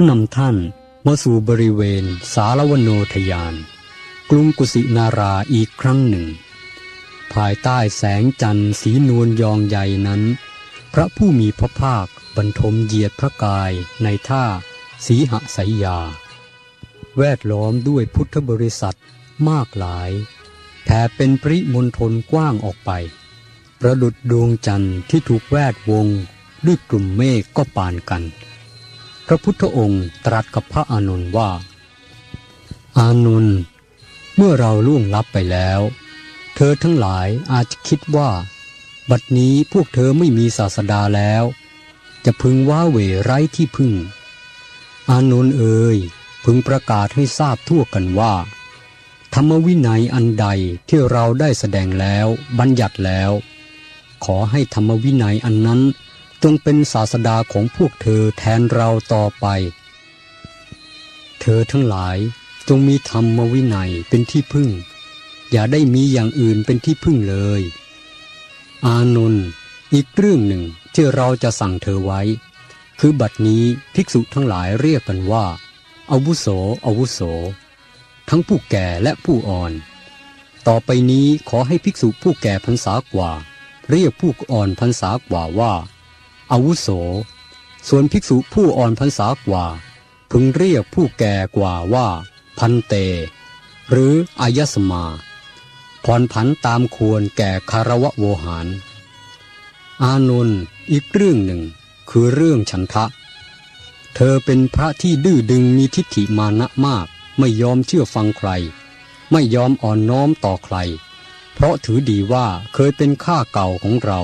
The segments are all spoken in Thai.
ขอนำท่านมาสู่บริเวณสารวโนทยาน กรุงกุสินาราอีกครั้งหนึ่ง ภายใต้แสงจันทร์สีนวลยองใหญ่นั้น พระผู้มีพระภาคบรรทมเหยียดพระกายในท่าสีหสายยา แวดล้อมด้วยพุทธบริษัทมากหลายแผ่เป็นปริมณฑลกว้างออกไป ประดุดดวงจันทร์ที่ถูกแวดวงด้วยกลุ่มเมฆก็ปานกัน ระพุทธองค์ตรัสกับพระอานนท์ว่า อานนท์เมื่อเราล่วงลับไปแล้ว เธอทั้งหลายอาจจะคิดว่า บัดนี้พวกเธอไม่มีศาสดาแล้ว จะพึงว้าเหวไร้ที่พึ่ง อานนท์เอ่ยพึงประกาศให้ทราบทั่วกันว่า ธรรมวินัยอันใดที่เราได้แสดงแล้วบัญญัติแล้ว ขอให้ธรรมวินัยอันนั้น จงเป็นศาสดาของพวกเธอแทนเราต่อไป เธอทั้งหลายจงมีธรรมวินัยเป็นที่พึ่ง อย่าได้มีอย่างอื่นเป็นที่พึ่งเลย อานนท์อีกเรื่องหนึ่งที่เราจะสั่งเธอไว้ คือบัดนี้ภิกษุทั้งหลายเรียกกันว่าอาวุโสอาวุโส ทั้งผู้แก่และผู้อ่อน ต่อไปนี้ขอให้ภิกษุผู้แก่พรรษากว่า เรียกผู้อ่อนพรรษากว่าว่า อาวุโส ส่วนภิกษุผู้อ่อนพรรษากว่า พึงเรียกผู้แก่กว่าว่า พันเต หรืออายสมาผ่อนผันตามควรแก่คารวะโวหาร อานนท์อีกเรื่องหนึ่งคือเรื่องฉันทะ เธอเป็นพระที่ดื้อดึงมีทิฏฐิมานะมากไม่ยอมเชื่อฟังใคร ไม่ยอมอ่อนน้อมต่อใคร เพราะถือดีว่าเคยเป็นข้าเก่าของเรา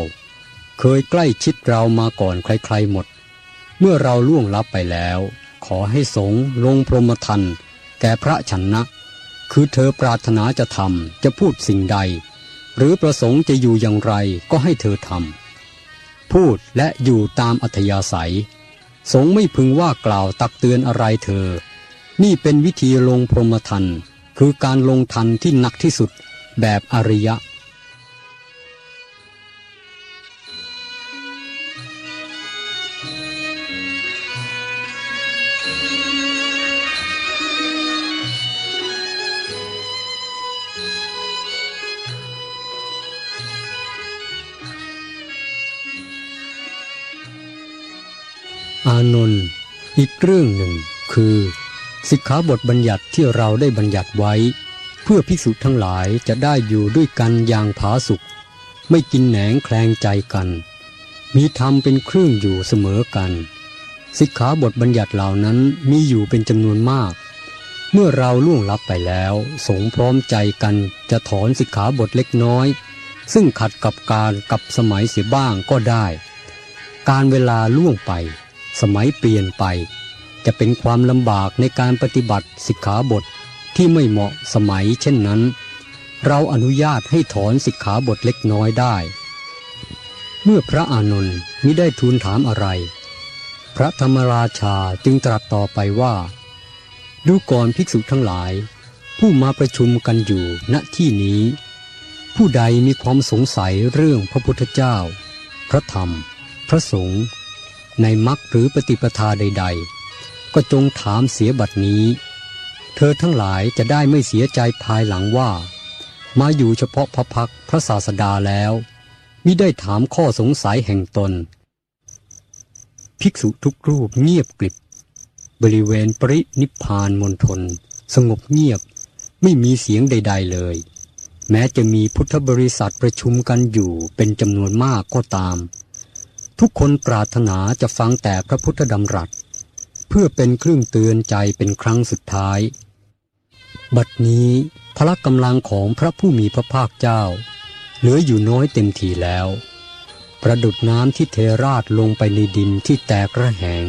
เคยใกล้ชิดเรามาก่อนใครๆหมด เมื่อเราล่วงลับไปแล้ว ขอให้สงฆ์ลงพรหมทันแก่พระชนนะ คือเธอปรารถนาจะทำจะพูดสิ่งใด หรือประสงค์จะอยู่อย่างไรก็ให้เธอทำพูดและอยู่ตามอัธยาศัย สงฆ์ไม่พึงว่ากล่าวตักเตือนอะไรเธอ นี่เป็นวิธีลงพรหมทันคือการลงทันที่หนักที่สุดแบบอริยะ อานนท์อีกเรื่องหนึ่งคือ สิกขาบทบัญญัติที่เราได้บัญญัติไว้ เพื่อภิกษุทั้งหลายจะได้อยู่ด้วยกันอย่างผาสุกไม่กินแหนงแคลงใจกัน มีธรรมเป็นเครื่องอยู่เสมอกัน สิกขาบทบัญญัติเหล่านั้นมีอยู่เป็นจำนวนมาก เมื่อเราล่วงลับไปแล้ว สงพร้อมใจกันจะถอนสิกขาบทเล็กน้อย ซึ่งขัดกับการกับสมัยเสียบ้างก็ได้ การเวลาล่วงไป สมัยเปลี่ยนไป จะเป็นความลำบากในการปฏิบัติสิกขาบทที่ไม่เหมาะสมัยเช่นนั้น เราอนุญาตให้ถอนสิกขาบทเล็กน้อยได้ เมื่อพระอานนท์มิได้ทูลถามอะไร พระธรรมราชาจึงตรัสต่อไปว่า ดูก่อนภิกษุทั้งหลาย ผู้มาประชุมกันอยู่ณที่นี้ ผู้ใดมีความสงสัยเรื่องพระพุทธเจ้า พระธรรม พระสงฆ์ในมรรคหรือปฏิปทาใด ๆ ก็จงถามเสียบัดนี้ เธอทั้งหลายจะได้ไม่เสียใจภายหลังว่า มาอยู่เฉพาะพระพักพระศาสดาแล้วมิได้ถามข้อสงสัยแห่งตน ภิกษุทุกรูปเงียบกริบบริเวณปรินิพพานมณฑลสงบเงียบไม่มีเสียงใด ๆเลย แม้จะมีพุทธบริษัทประชุมกันอยู่เป็นจำนวนมากก็ตาม ทุกคนปรารถนาจะฟังแต่พระพุทธดำรัส เพื่อเป็นเครื่องเตือนใจเป็นครั้งสุดท้าย บัดนี้พละกำลังของพระผู้มีพระภาคเจ้า เหลืออยู่น้อยเต็มทีแล้ว ประดุดน้ำที่เทราดลงไปในดินที่แตกระแหง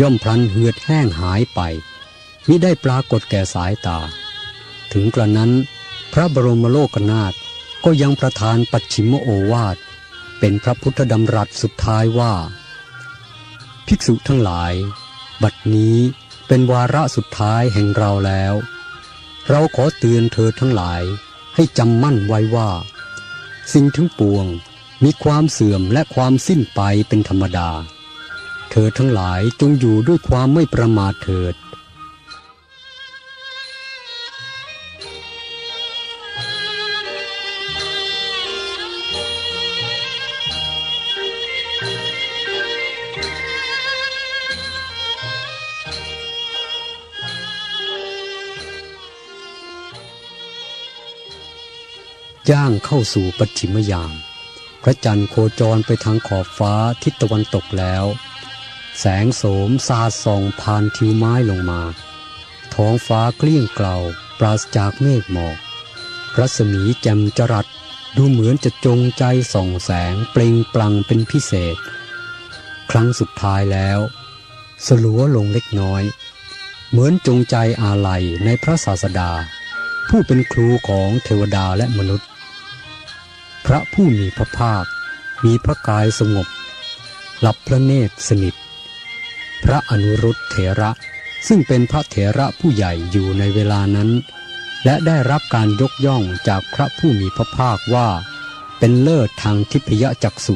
ย่อมพลันเหือดแห้งหายไปมิได้ปรากฏแก่สายตา ถึงกระนั้น พระบรมโลกนาถก็ยังประทานปัจฉิมโอวาท เป็นพระพุทธดำรัสสุดท้ายว่า ภิกษุทั้งหลาย บัดนี้เป็นวาระสุดท้ายแห่งเราแล้ว เราขอเตือนเธอทั้งหลายให้จำมั่นไว้ว่า สิ่งทั้งปวง มีความเสื่อมและความสิ้นไปเป็นธรรมดา เธอทั้งหลายจงอยู่ด้วยความไม่ประมาทเถิดย่างเข้าสู่ปัจฉิมยาม ระจันทร์โคจรไปทางขอบฟ้าทิศตะวันตกแล้ว แสงโสมสาดส่องผ่านทิวไม้ลงมา ท้องฟ้าเกลี้ยงเกลาปราศจากเมฆหมอก รัศมีแจ่มจรัสดูเหมือนจะจงใจส่องแสงเปล่งปลั่งเป็นพิเศษ ครั้งสุดท้ายแล้ว สลัวลงเล็กน้อย เหมือนจงใจอาลัยในพระศาสดา ผู้เป็นครูของเทวดาและมนุษย์ พระผู้มีพระภาค มีพระกายสงบ หลับพระเนตรสนิท พระอนุรุตเถระซึ่งเป็นพระเถระผู้ใหญ่อยู่ในเวลานั้น และได้รับการยกย่องจากพระผู้มีพระภาคว่า เป็นเลิศทางทิพยจักษุ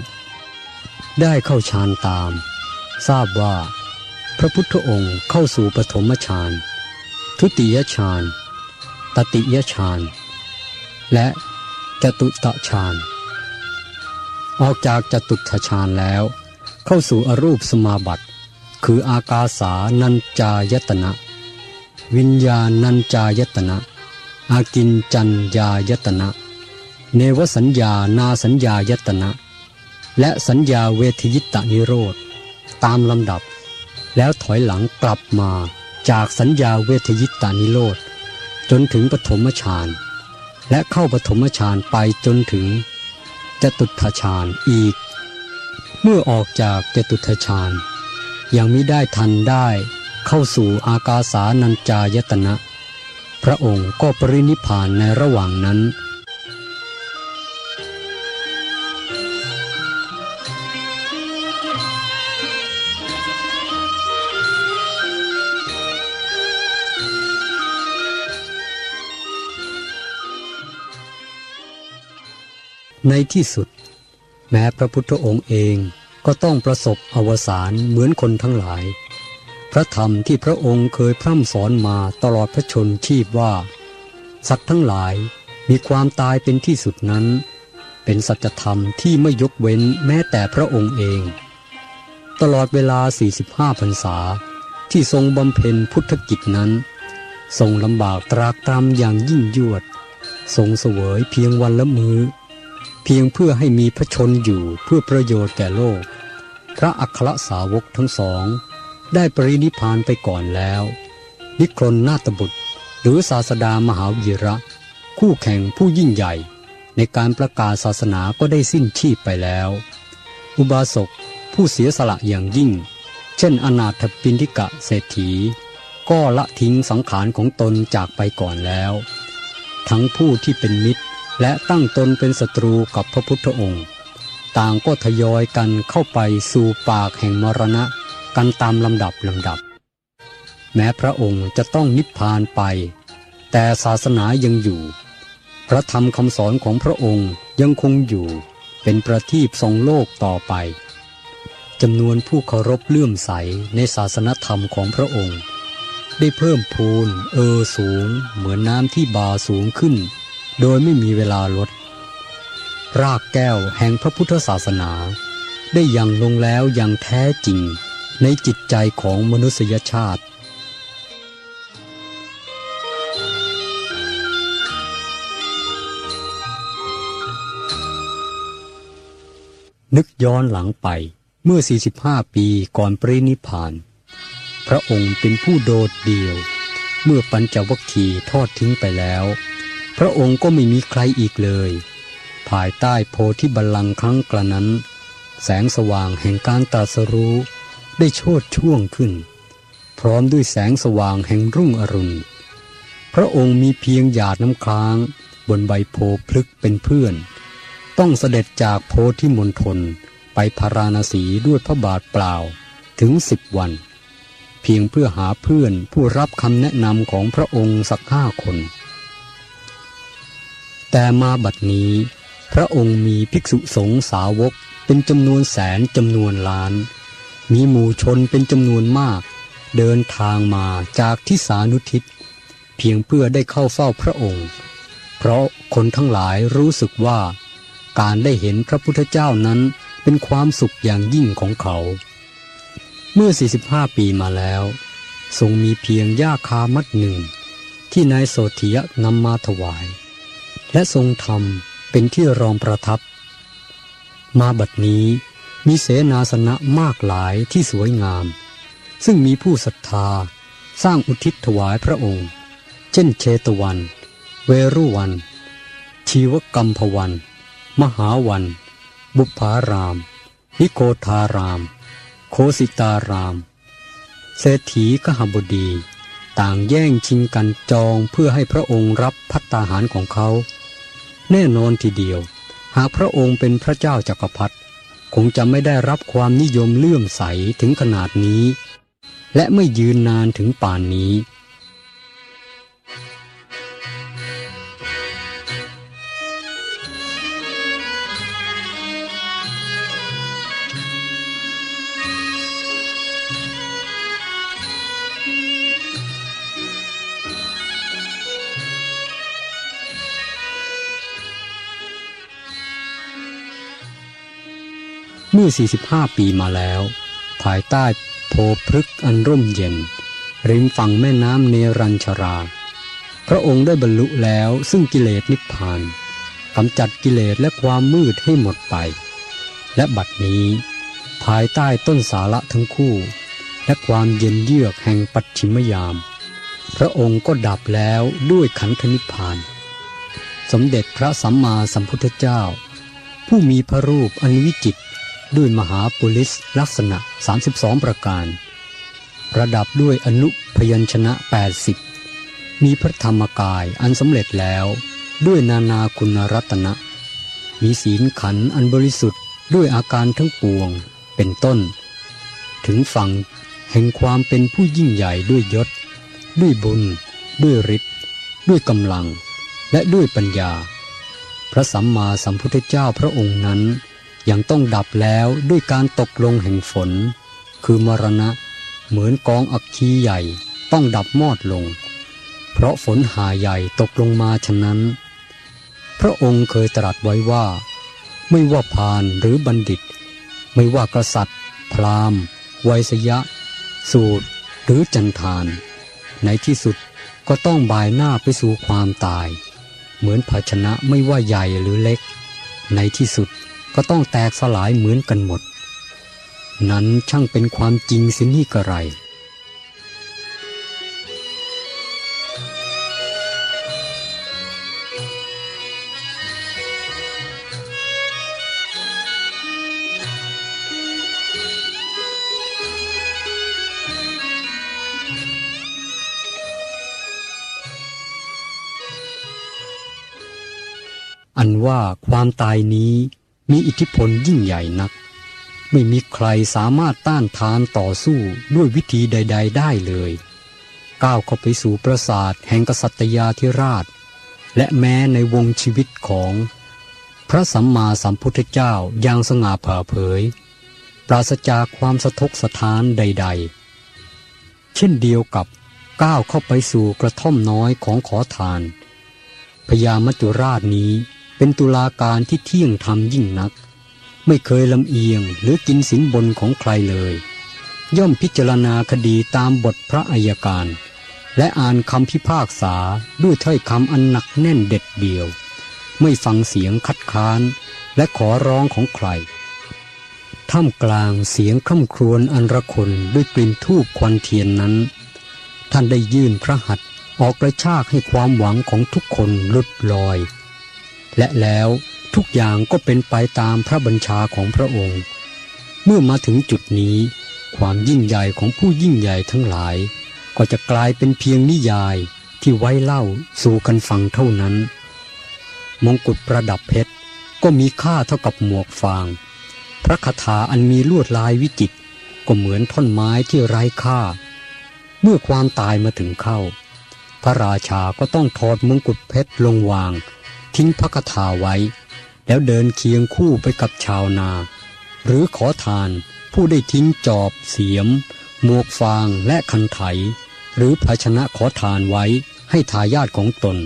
ได้เข้าฌานตาม ทราบว่า พระพุทธองค์เข้าสู่ปฐมฌานทุติยฌานตติยฌานและ จตุตฌาน ออกจากจตุตฌานแล้ว เข้าสู่อรูปสมาบัติ คืออากาสานัญจายตนะ วิญญาณัญจายตนะ อากินจัญญายตนะ เนวสัญญานาสัญญายตนะ และสัญญาเวทยิตานิโรธ ตามลำดับ แล้วถอยหลังกลับมาจากสัญญาเวทยิตานิโรธ จนถึงปฐมฌาน และเข้าปฐมฌานไปจนถึงจตุทฌานอีก เมื่อออกจากจตุทฌานยังไม่ได้ทันได้เข้าสู่อากาสานัญจายตนะ พระองค์ก็ปรินิพานในระหว่างนั้น ในที่สุด แม้พระพุทธองค์เองก็ต้องประสบอวสานเหมือนคนทั้งหลาย พระธรรมที่พระองค์เคยพร่ำสอนมาตลอดพระชนชีพว่า สัตว์ทั้งหลายมีความตายเป็นที่สุดนั้น เป็นสัจธรรมที่ไม่ยกเว้นแม้แต่พระองค์เอง ตลอดเวลา 45พรรษาที่ทรงบำเพ็ญพุทธกิจนั้น ทรงลำบากตรากตรำอย่างยิ่งยวด ทรงเสวยเพียงวันละมือ้อ เพียงเพื่อให้มีพระชนอยู่เพื่อประโยชน์แก่โลก พระอัครสาวกทั้งสอง ได้ปรินิพานไปก่อนแล้ว นิครนนาตบุตร หรือศาสดามหาวีระ คู่แข่งผู้ยิ่งใหญ่ ในการประกาศศาสนาก็ได้สิ้นชีพไปแล้ว อุบาสกผู้เสียสละอย่างยิ่ง เช่นอนาถปินทิกะเศรษฐี ก็ละทิ้งสังขารของตนจากไปก่อนแล้ว ทั้งผู้ที่เป็นมิตร และตั้งตนเป็นศัตรูกับพระพุทธองค์ ต่างก็ทยอยกันเข้าไปสู่ปากแห่งมรณะกันตามลำดับลำดับ แม้พระองค์จะต้องนิพพานไป แต่ศาสนายังอยู่ พระธรรมคำสอนของพระองค์ยังคงอยู่เป็นประทีปสองโลกต่อไปจำนวนผู้เคารพเลื่อมใสในศาสนธรรมของพระองค์ ได้เพิ่มพูนเออสูง เหมือนน้ำที่บาสูงขึ้น โดยไม่มีเวลาลด รากแก้วแห่งพระพุทธศาสนา ได้ยังลงแล้วอย่างแท้จริงในจิตใจของมนุษยชาตินึกย้อนหลังไปเมื่อ 45 ปีก่อนปรินิพพานพระองค์เป็นผู้โดดเดี่ยว เมื่อปัญจวัคคีย์ทอดทิ้งไปแล้ว พระองค์ก็ไม่มีใครอีกเลย ภายใต้โพธิบัลลังก์ครั้งกระนั้น แสงสว่างแห่งการตรัสรู้ได้โชดช่วงขึ้น พร้อมด้วยแสงสว่างแห่งรุ่งอรุณ พระองค์มีเพียงหยาดน้ำค้าง บนใบโพพลึกเป็นเพื่อน ต้องเสด็จจากโพธิมณฑลไปพาราณสีด้วยพระบาทเปล่าถึงสิบวัน เพียงเพื่อหาเพื่อนผู้รับคำแนะนำของพระองค์สักห้าคน แต่มาบัดนี้ พระองค์มีภิกษุสงฆ์สาวกเป็นจำนวนแสนจำนวนล้าน มีหมู่ชนเป็นจำนวนมาก เดินทางมาจากทิศานุทิศ เพียงเพื่อได้เข้าเฝ้าพระองค์ เพราะคนทั้งหลายรู้สึกว่า การได้เห็นพระพุทธเจ้านั้นเป็นความสุขอย่างยิ่งของเขา เมื่อ 45 ปีมาแล้ว ทรงมีเพียงหญ้าคามัดหนึ่ง ที่นายโสธิยะนำมาถวาย และทรงทำเป็นที่รองประทับ มาบัดนี้มีเสนาสนะมากหลายที่สวยงาม ซึ่งมีผู้ศรัทธาสร้างอุทิศถวายพระองค์ เช่นเชตวัน เวรุวัน ชีวกรรมพวัน มหาวัน บุพาราม นิโคทาราม โคสิตาราม เศรษฐีกหบดี ต่างแย่งชิงกันจองเพื่อให้พระองค์รับพัตตาหารของเขา แน่นอนทีเดียว หากพระองค์เป็นพระเจ้าจักรพรรดิคงจะไม่ได้รับความนิยมเลื่อมใสถึงขนาดนี้ และไม่ยืนนานถึงป่านนี้ มื่อ 45 ปีมาแล้ว ภายใต้โพพฤกษ์อันร่มเย็น ริมฝั่งแม่น้ำเนรัญชรา พระองค์ได้บรรลุแล้วซึ่งกิเลสนิพพานกำจัดกิเลสและความมืดให้หมดไป และบัดนี้ ภายใต้ต้นสาระทั้งคู่ และความเย็นเยือกแห่งปัจฉิมยาม พระองค์ก็ดับแล้วด้วยขันธนิพพาน สมเด็จพระสัมมาสัมพุทธเจ้า ผู้มีพระรูปอันวิจิตร ด้วยมหาปุริสลักษณะ 32 ประการ ระดับด้วยอนุพยัญชนะ 80 มีพระธรรมกายอันสำเร็จแล้วด้วยนานาคุณรัตนะ มีศีลขันธ์อันบริสุทธิ์ด้วยอาการทั้งปวงเป็นต้น ถึงฝั่งแห่งความเป็นผู้ยิ่งใหญ่ด้วยยศ ด้วยบุญ ด้วยฤทธิ์ด้วยกำลัง และด้วยปัญญา พระสัมมาสัมพุทธเจ้าพระองค์นั้น ยังต้องดับแล้วด้วยการตกลงแห่งฝน คือมรณะ เหมือนกองอักคีใหญ่ต้องดับมอดลง เพราะฝนหาใหญ่ตกลงมาฉะนั้น พระองค์เคยตรัสไว้ว่า ไม่ว่าพานหรือบัณฑิต ไม่ว่ากษัตริย์ พราหมณ์ไวยสยะ สูตร หรือจันทาน ในที่สุดก็ต้องบายหน้าไปสู่ความตาย เหมือนภาชนะไม่ว่าใหญ่หรือเล็ก ในที่สุด ก็ต้องแตกสลายเหมือนกันหมด นั้นช่างเป็นความจริงสินี่กระไรอันว่าความตายนี้ มีอิทธิพลยิ่งใหญ่นัก ไม่มีใครสามารถต้านทานต่อสู้ด้วยวิธีใด ๆ ได้เลย ก้าวเข้าไปสู่ปราสาทแห่งกษัตยาธิราช และแม้ในวงชีวิตของพระสัมมาสัมพุทธเจ้าอย่างสง่าผ่าเผย ปราศจากความสะทกสะท้านใด ๆ เช่นเดียวกับก้าวเข้าไปสู่กระท่อมน้อยของขอทานพญามัจจุราชนี้ เป็นตุลาการที่เที่ยงธรรมยิ่งนัก ไม่เคยลำเอียงหรือกินสินบนของใครเลย ย่อมพิจารณาคดีตามบทพระอัยการ และอ่านคำพิพากษาด้วยถ้อยคำอันหนักแน่นเด็ดเดี่ยว ไม่ฟังเสียงคัดค้านและขอร้องของใครท่ามกลางเสียงคร่ำครวญอันระคนด้วยกลิ่นทูบควันเทียนนั้น ท่านได้ยื่นพระหัตถ์ออกกระชากให้ความหวังของทุกคนลุดลอย และแล้วทุกอย่างก็เป็นไปตามพระบัญชาของพระองค์ เมื่อมาถึงจุดนี้ ความยิ่งใหญ่ของผู้ยิ่งใหญ่ทั้งหลาย ก็จะกลายเป็นเพียงนิยายที่ไว้เล่าสู่กันฟังเท่านั้น มงกุฎประดับเพชรก็มีค่าเท่ากับหมวกฟาง พระคาถาอันมีลวดลายวิจิตก็เหมือนท่อนไม้ที่ไร้ค่า เมื่อความตายมาถึงเข้า พระราชาก็ต้องถอดมงกุฎเพชรลงวาง ทิ้งพระคาถาไว้ แล้วเดินเคียงคู่ไปกับชาวนา หรือขอทานผู้ได้ทิ้งจอบเสียม หมวกฟางและคันไถ หรือภาชนะขอทานไว้ให้ทายาทของตน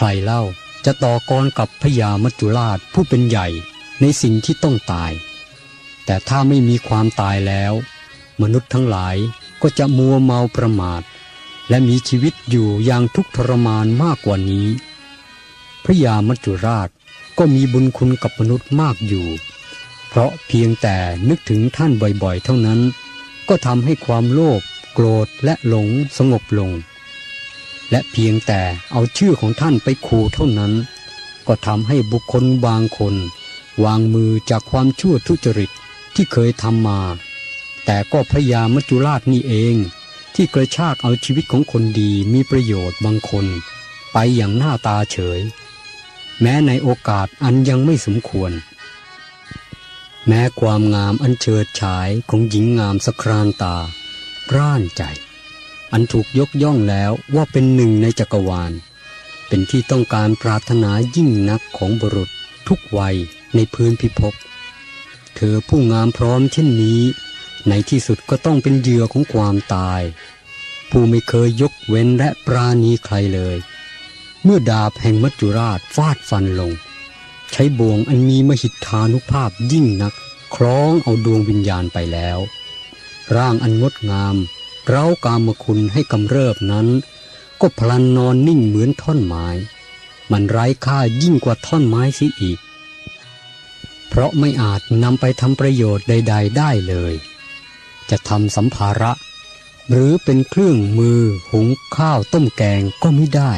ครเล่าจะต่อกรกับพญามัจจุราชผู้เป็นใหญ่ในสิ่งที่ต้องตาย แต่ถ้าไม่มีความตายแล้ว มนุษย์ทั้งหลายก็จะมัวเมาประมาท และมีชีวิตอยู่อย่างทุกข์ทรมานมากกว่านี้ พระยามัจจุราชก็มีบุญคุณกับมนุษย์มากอยู่ เพราะเพียงแต่นึกถึงท่านบ่อยๆ เท่านั้น ก็ทำให้ความโลภโกรธและหลงสงบลง และเพียงแต่เอาชื่อของท่านไปขู่เท่านั้น ก็ทำให้บุคคลบางคน วางมือจากความชั่วทุจริตที่เคยทำมา แต่ก็พระยามัจจุราชนี่เอง ที่กระชากเอาชีวิตของคนดีมีประโยชน์บางคน ไปอย่างหน้าตาเฉย แม้ในโอกาสอันยังไม่สมควร แม้ความงามอันเฉิดฉายของหญิงงามสครานตา ร่านใจ อันถูกยกย่องแล้วว่าเป็นหนึ่งในจักรวาล เป็นที่ต้องการปรารถนายิ่งนักของบุรุษทุกวัยในพื้นพิภพเธอผู้งามพร้อมเช่นนี้ ในที่สุดก็ต้องเป็นเหยื่อของความตาย ผู้ไม่เคยยกเว้นและปราณีใครเลย เมื่อดาบแห่งมัจจุราชฟาดฟันลง ใช้บ่วงอันมีมหิทธานุภาพยิ่งนัก คล้องเอาดวงวิญญาณไปแล้ว ร่างอันงดงาม เร้ากามคุณให้กำเริบนั้น ก็พลันนอนนิ่งเหมือนท่อนไม้ มันไร้ค่ายิ่งกว่าท่อนไม้เสียอีก เพราะไม่อาจนำไปทำประโยชน์ใด ๆ ได้เลย จะทำสัมภาระ หรือเป็นเครื่องมือหุงข้าวต้มแกงก็ไม่ได้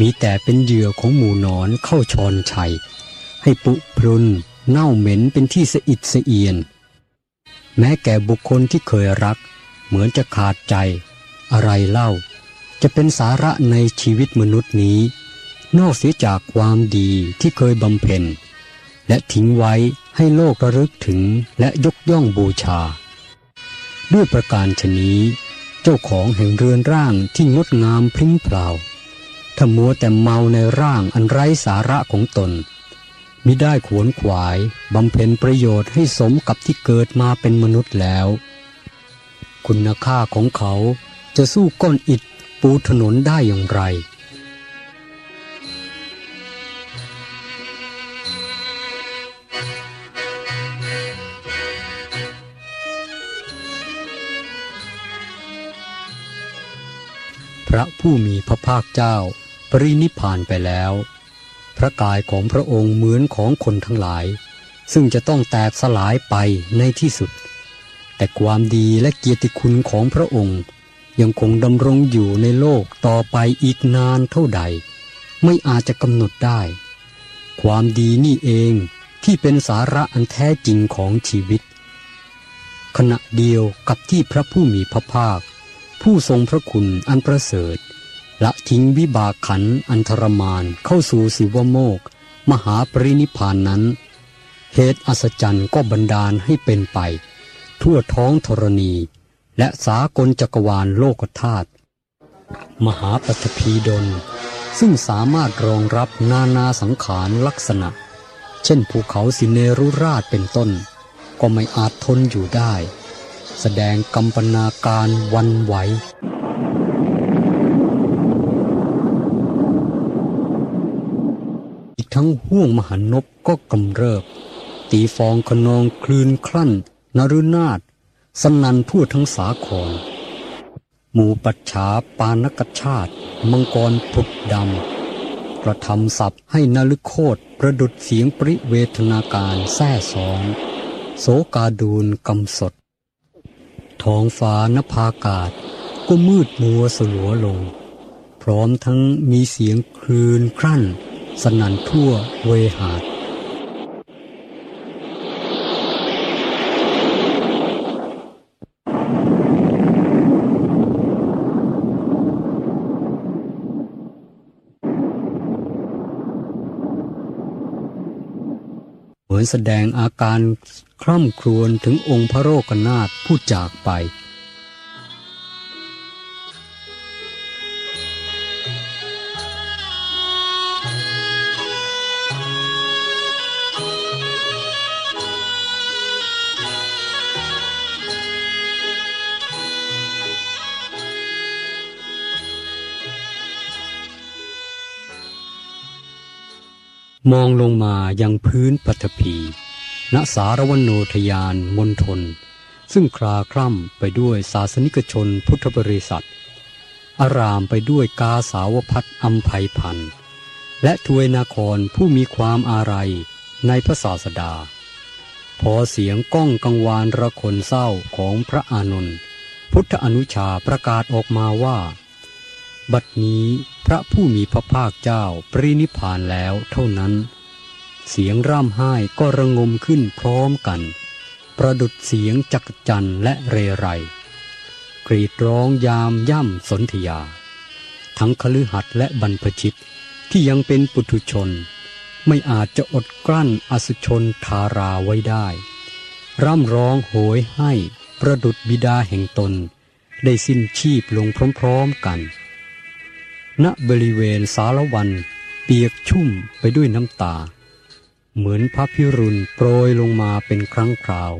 มีแต่เป็นเหยื่อของหมูนอนเข้าชอนชัย ให้ปุพรุนเน่าเหม็นเป็นที่สะอิดสะเอียน แม้แก่บุคคลที่เคยรัก เหมือนจะขาดใจ อะไรเล่า จะเป็นสาระในชีวิตมนุษย์นี้ นอกเสียจากความดีที่เคยบำเพ็ญ และทิ้งไว้ให้โลกระลึกถึงและยกย่องบูชา ด้วยประการชนี้ เจ้าของแห่งเรือนร่างที่งดงามพริ้งเปล่าถ้ามัวแต่เมาในร่างอันไร้สาระของตนมิได้ขวนขวายบำเพ็ญประโยชน์ให้สมกับที่เกิดมาเป็นมนุษย์แล้ว คุณค่าของเขาจะสู้ก้อนอิฐปูถนนได้อย่างไร พระผู้มีพระภาคเจ้าปรินิพพานไปแล้ว พระกายของพระองค์เหมือนของคนทั้งหลาย ซึ่งจะต้องแตกสลายไปในที่สุด แต่ความดีและเกียรติคุณของพระองค์ ยังคงดำรงอยู่ในโลกต่อไปอีกนานเท่าใด ไม่อาจจะกำหนดได้ ความดีนี่เองที่เป็นสาระอันแท้จริงของชีวิต ขณะเดียวกับที่พระผู้มีพระภาค ผู้ทรงพระคุณอันประเสริฐละทิ้งวิบากขันอันทรมานเข้าสู่สิวโมก มหาปรินิพานนั้น เหตุอัศจรรย์ก็บันดาลให้เป็นไป ทั่วท้องธรณี และสากลจักรวาลโลกธาตุมหาปัตภีดล ซึ่งสามารถรองรับนานาสังขารลักษณะ เช่นภูเขาสิเนรุราชเป็นต้น ก็ไม่อาจทนอยู่ได้ แสดงกำปนาการวันไหวอีกทั้งห่วงมหานพก็กำเริบ ตีฟองขนองคลื่นคลั่น นรุนาถสนันทั่วทั้งสาคร หมู่ปัจฉาปานกชาติ มังกรผุดดำ กระทำสับให้นลึกโคตรประดุดเสียงปริเวทนาการแท่สอง โสกาดูลกำสด ท้องฟ้านภากาศ ก็มืดมัวสลัวลง พร้อมทั้งมีเสียงคลืนครั่น สนั่นทั่วเวหาดือนแสดงอาการคร่ำครวญถึงองค์พระโรกนาถผู้จากไป มองลงมายังพื้นปฐพีณสารวันโนทยานมณฑลซึ่งคลาคล่ำไปด้วยศาสนิกชนพุทธบริษัท อารามไปด้วยกาสาวพัดอัมภัยพันธ์และทวยนาครผู้มีความอาลัยในพระศาสดา พอเสียงก้องกังวานระคนเศร้าของพระอานนท์พุทธอนุชาประกาศออกมาว่า บัดนี้พระผู้มีพระภาคเจ้าปรินิพานแล้วเท่านั้น เสียงร่ำไห้ก็ระงมขึ้นพร้อมกัน ประดุดเสียงจักจันและเรไร กรีดร้องยามย่ำสนธยา ทั้งคฤหัสถ์และบรรพชิตที่ยังเป็นปุถุชน ไม่อาจจะอดกลั้นอสุชนทาราไว้ได้ ร่ำร้องโหยให้ประดุดบิดาแห่งตน ได้สิ้นชีพลงพร้อมๆกัน ณบริเวณสารวันเปียกชุ่มไปด้วยน้ำตา เหมือนพระพิรุณโปรยลงมาเป็นครั้งคราว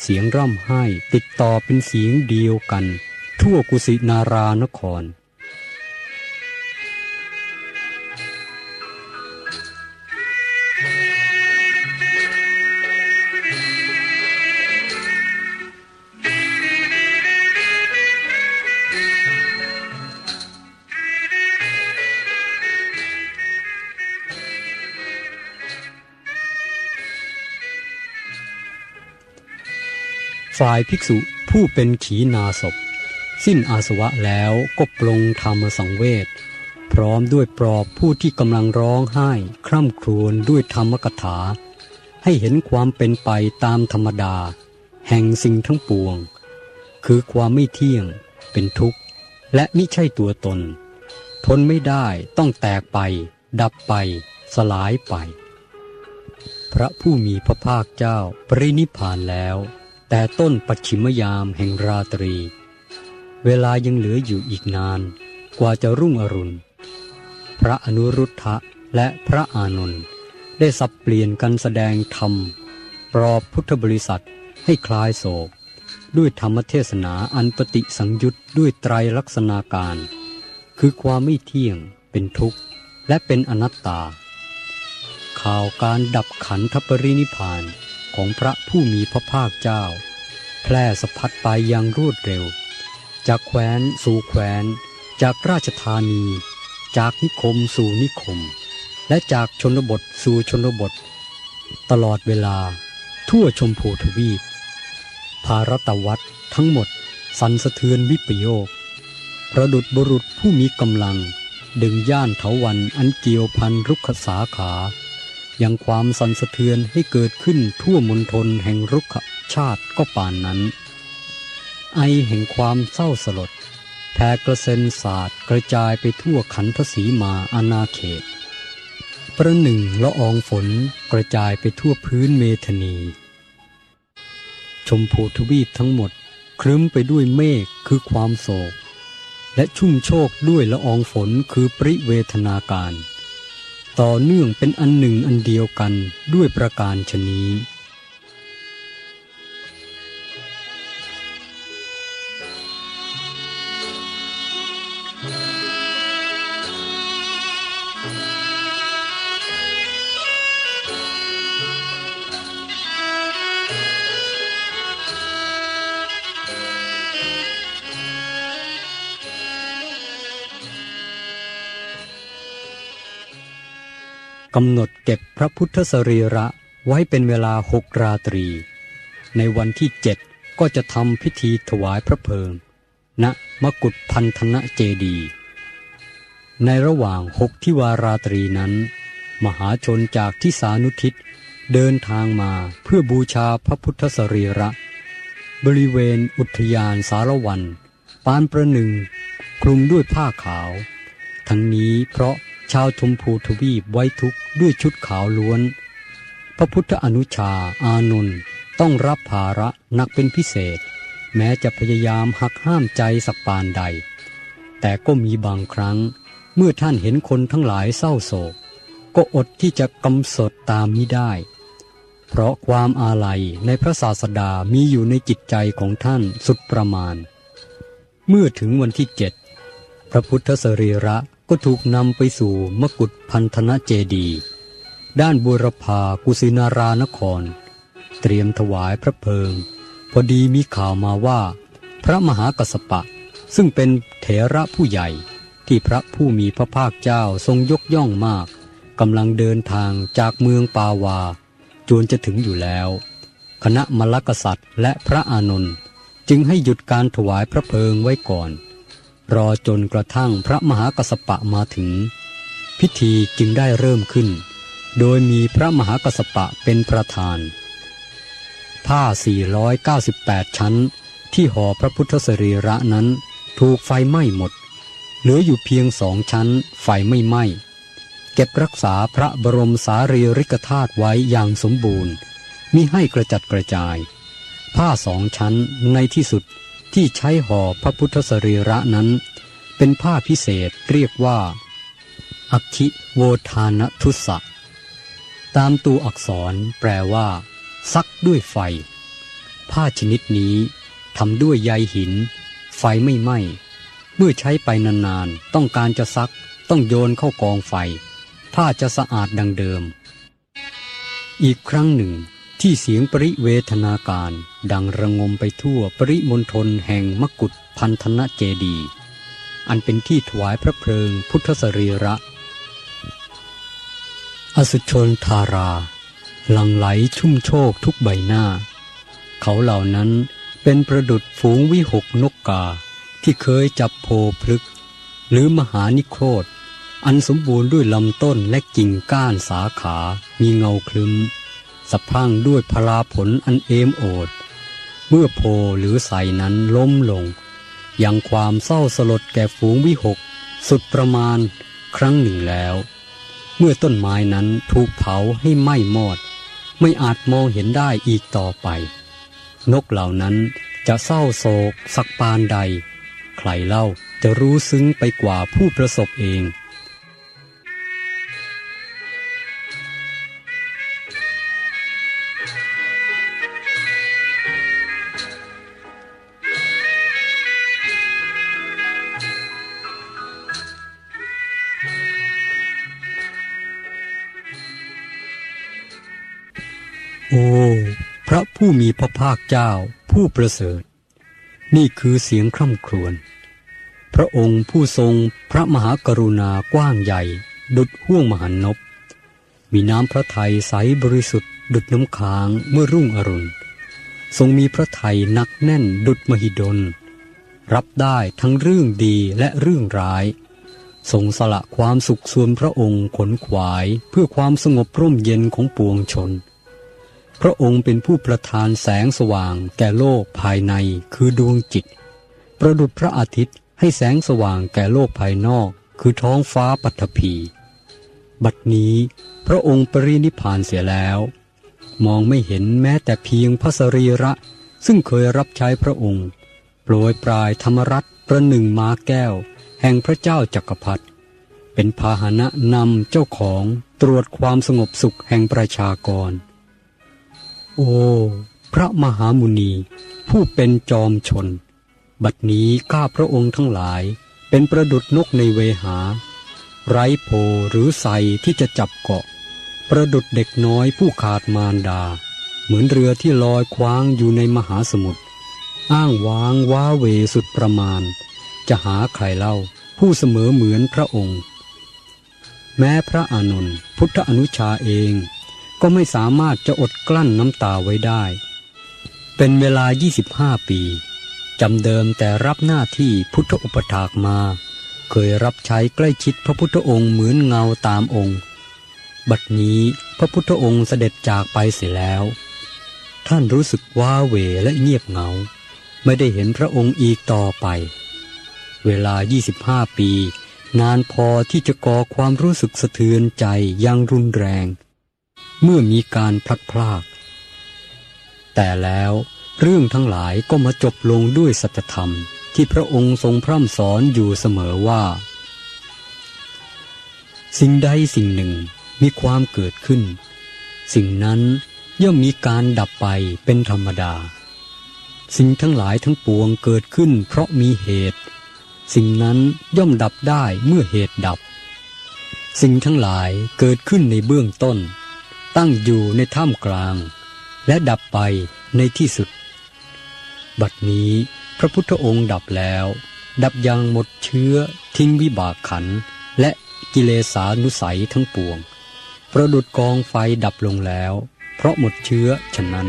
เสียงร่ำไห้ติดต่อเป็นเสียงเดียวกัน ทั่วกุสินารานคร ฝ่ายภิกษุผู้เป็นขีนาศพ สิ้นอาสวะแล้วก็ปลงธรรมสังเวชพร้อมด้วยปลอบผู้ที่กำลังร้องไห้ คร่ำครวญด้วยธรรมกถา ให้เห็นความเป็นไปตามธรรมดา แห่งสิ่งทั้งปวง คือความไม่เที่ยง เป็นทุกข์ และมิใช่ตัวตน ทนไม่ได้ต้องแตกไป ดับไป สลายไป พระผู้มีพระภาคเจ้าปรินิพานแล้ว แต่ต้นปัจฉิมยามแห่งราตรี เวลายังเหลืออยู่อีกนาน กว่าจะรุ่งอรุณ พระอนุรุทธะและพระอานนท์ได้สับเปลี่ยนกันแสดงธรรม ปลอบพุทธบริษัทให้คลายโศก ด้วยธรรมเทศนาอันปฏิสังยุตด้วยไตรลักษณาการ คือความไม่เที่ยงเป็นทุกข์และเป็นอนัตตา ข่าวการดับขันธปรินิพพาน ของพระผู้มีพระภาคเจ้า แพร่สะพัดไปอย่างรวดเร็ว จากแคว้นสู่แคว้น จากราชธานี จากนิคมสู่นิคม และจากชนบทสู่ชนบท ตลอดเวลาทั่วชมพูทวีป ภารตวัตทั้งหมดสันสะเทือนวิปโยค ประดุดบุรุษผู้มีกำลัง ดึงย่านเถาวันอันเกี่ยวพันรุกขสาขา ยังความสันสะเทือนให้เกิดขึ้นทั่วมณฑลแห่งรุกขชาติก็ป่านนั้น ไอแห่งความเศร้าสลดแผ่กระเซ็นศาสตร์กระจายไปทั่วขันธสีมาอาณาเขต ประหนึ่งละอองฝนกระจายไปทั่วพื้นเมธนี ชมพูทวีปทั้งหมดครึ้มไปด้วยเมฆคือความโศก และชุ่มโชคด้วยละอองฝนคือปริเวทนาการ ต่อเนื่องเป็นอันหนึ่งอันเดียวกันด้วยประการชนี้ กำหนดเก็บพระพุทธสรีระไว้เป็นเวลาหกราตรี ในวันที่เจ็ดก็จะทำพิธีถวายพระเพลิง ณมกุฏพันธนะเจดี ในระหว่างหกที่วาราตรีนั้น มหาชนจากที่สานุทิศเดินทางมาเพื่อบูชาพระพุทธสรีระ บริเวณอุทยานสารวัน ปานประหนึ่ง คลุมด้วยผ้าขาว ทั้งนี้เพราะ ชาวชมพูทวีปไว้ทุกข์ด้วยชุดขาวล้วน พระพุทธอนุชาอานนท์ต้องรับภาระหนักเป็นพิเศษ แม้จะพยายามหักห้ามใจสักปานใด แต่ก็มีบางครั้ง เมื่อท่านเห็นคนทั้งหลายเศร้าโศก ก็อดที่จะกำสดตามมิได้ เพราะความอาลัยในพระศาสดามีอยู่ในจิตใจของท่านสุดประมาณ เมื่อถึงวันที่เจ็ดพระพุทธสรีระ ก็ถูกนำไปสู่มกุฏพันธนะเจดี ด้านบุรพากุสินารานคร เตรียมถวายพระเพลิง พอดีมีข่าวมาว่า พระมหากัสปะ ซึ่งเป็นเถระผู้ใหญ่ที่พระผู้มีพระภาคเจ้าทรงยกย่องมากกำลังเดินทางจากเมืองปาวา จวนจะถึงอยู่แล้ว คณะมลกษัตริย์และพระอานนท์จึงให้หยุดการถวายพระเพลิงไว้ก่อน รอจนกระทั่งพระมหากัสปะมาถึง พิธีจึงได้เริ่มขึ้น โดยมีพระมหากัสปะเป็นประธาน ผ้า 498 ชั้น ที่ห่อพระพุทธสรีระนั้นถูกไฟไหม้หมด เหลืออยู่เพียงสองชั้นไฟไม่ไหม้ เก็บรักษาพระบรมสารีริกธาตุไว้อย่างสมบูรณ์มิให้กระจัดกระจาย ผ้าสองชั้นในที่สุด ที่ใช้ห่อพระพุทธสรีระนั้น เป็นผ้าพิเศษเรียกว่าอัคคิโวทานทุสะตามตัวอักษรแปลว่า ซักด้วยไฟ ผ้าชนิดนี้ทำด้วยใยหิน ไฟไม่ไหม้เมื่อใช้ไปนานๆ ต้องการจะซักต้องโยนเข้ากองไฟ ผ้าจะสะอาดดังเดิม อีกครั้งหนึ่ง ที่เสียงปริเวทนาการ ดังระงมไปทั่วปริมณฑลแห่งมกุฏพันธนะเจดีย์อันเป็นที่ถวายพระเพลิงพุทธสรีระ อสุชนธารา หลังไหลชุ่มโชคทุกใบหน้า เขาเหล่านั้นเป็นประดุดฝูงวิหกนกกาที่เคยจับโพพลึก หรือมหานิโครธอันสมบูรณ์ด้วยลำต้นและกิ่งก้านสาขา มีเงาคลึ้ม สะพรั่งด้วยพลาผลอันเอมโอด เมื่อโพหรือใสนั้นล้มลงยังความเศร้าสลดแก่ฝูงวิหก สุดประมาณครั้งหนึ่งแล้ว เมื่อต้นไม้นั้นถูกเผาให้ไหม้มอด ไม่อาจมองเห็นได้อีกต่อไป นกเหล่านั้นจะเศร้าโศกสักปานใด ใครเล่าจะรู้ซึ้งไปกว่าผู้ประสบเอง ผู้มีพระภาคเจ้าผู้ประเสริฐ นี่คือเสียงคร่ำครวญ พระองค์ผู้ทรงพระมหากรุณากว้างใหญ่ ดุดห่วงมหันนบ มีน้ำพระทัยใสบริสุทธิ์ ดุดน้ำค้างเมื่อรุ่งอรุณ ทรงมีพระทัยหนักแน่นดุดมหิดล รับได้ทั้งเรื่องดีและเรื่องร้ายทรงสละความสุขส่วนพระองค์ขนขวายเพื่อความสงบร่มเย็นของปวงชน พระองค์เป็นผู้ประทานแสงสว่าง แก่โลกภายในคือดวงจิต ประดุจพระอาทิตย์ให้แสงสว่างแก่โลกภายนอก คือท้องฟ้าปัทภีบัดนี้พระองค์ปรินิพานเสียแล้ว มองไม่เห็นแม้แต่เพียงพระสรีระ ซึ่งเคยรับใช้พระองค์โปรยปลายธรรมรัตน์ประหนึ่งม้าแก้ว แห่งพระเจ้าจักรพรรดิเป็นพาหนะนำเจ้าของตรวจความสงบสุขแห่งประชากร โอ้ พระมหามุนี ผู้เป็นจอมชน บัดนี้ข้าพระองค์ทั้งหลาย เป็นประดุดนกในเวหา ไร้โพหรือใสที่จะจับเกาะ ประดุดเด็กน้อยผู้ขาดมารดา เหมือนเรือที่ลอยคว้างอยู่ในมหาสมุทรอ้างว้างว้าเวสุดประมาณ จะหาใครเล่าผู้เสมอเหมือนพระองค์ แม้พระอานนท์พุทธอนุชาเอง ก็ไม่สามารถจะอดกลั้นน้ำตาไว้ได้ เป็นเวลา 25 ปีจำเดิมแต่รับหน้าที่พุทธอุปถากมา เคยรับใช้ใกล้ชิดพระพุทธองค์เหมือนเงาตามองค์ บัดนี้พระพุทธองค์เสด็จจากไปเสียแล้ว ท่านรู้สึกว้าเหวและเงียบเหงา ไม่ได้เห็นพระองค์อีกต่อไป เวลา 25 ปี นานพอที่จะก่อความรู้สึกสะเทือนใจอย่างรุนแรง เมื่อมีการพลัดพราก แต่แล้วเรื่องทั้งหลายก็มาจบลงด้วยสัจธรรมที่พระองค์ทรงพร่ำสอนอยู่เสมอว่า สิ่งใดสิ่งหนึ่งมีความเกิดขึ้น สิ่งนั้นย่อมมีการดับไปเป็นธรรมดา สิ่งทั้งหลายทั้งปวงเกิดขึ้นเพราะมีเหตุ สิ่งนั้นย่อมดับได้เมื่อเหตุดับ สิ่งทั้งหลายเกิดขึ้นในเบื้องต้น ตั้งอยู่ในท่ามกลาง และดับไปในที่สุด บัดนี้พระพุทธองค์ดับแล้ว ดับยังหมดเชื้อทิ้งวิบากขัน และกิเลสานุสัยทั้งปวง ประดุดกองไฟดับลงแล้ว เพราะหมดเชื้อฉะนั้น